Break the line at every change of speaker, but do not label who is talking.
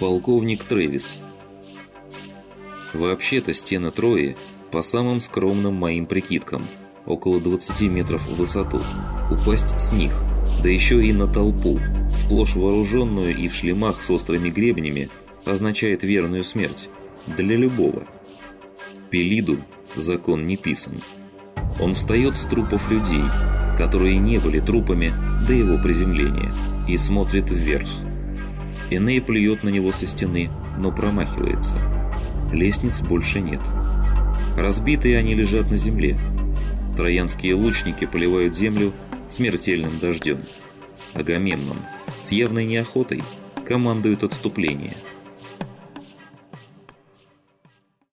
Полковник Трэвис. Вообще-то стены Трои, по самым скромным моим прикидкам, около 20 метров в высоту. Упасть с них, да еще и на толпу, сплошь вооруженную и в шлемах с острыми гребнями, означает верную смерть. Для любого. Пелиду закон не писан. Он встает с трупов людей, которые не были трупами до его приземления, и смотрит вверх. Эней плюет на него со стены, но промахивается. Лестниц больше нет. Разбитые они лежат на земле. Троянские лучники поливают землю смертельным дождем. Агамемнон с явной неохотой командует отступление –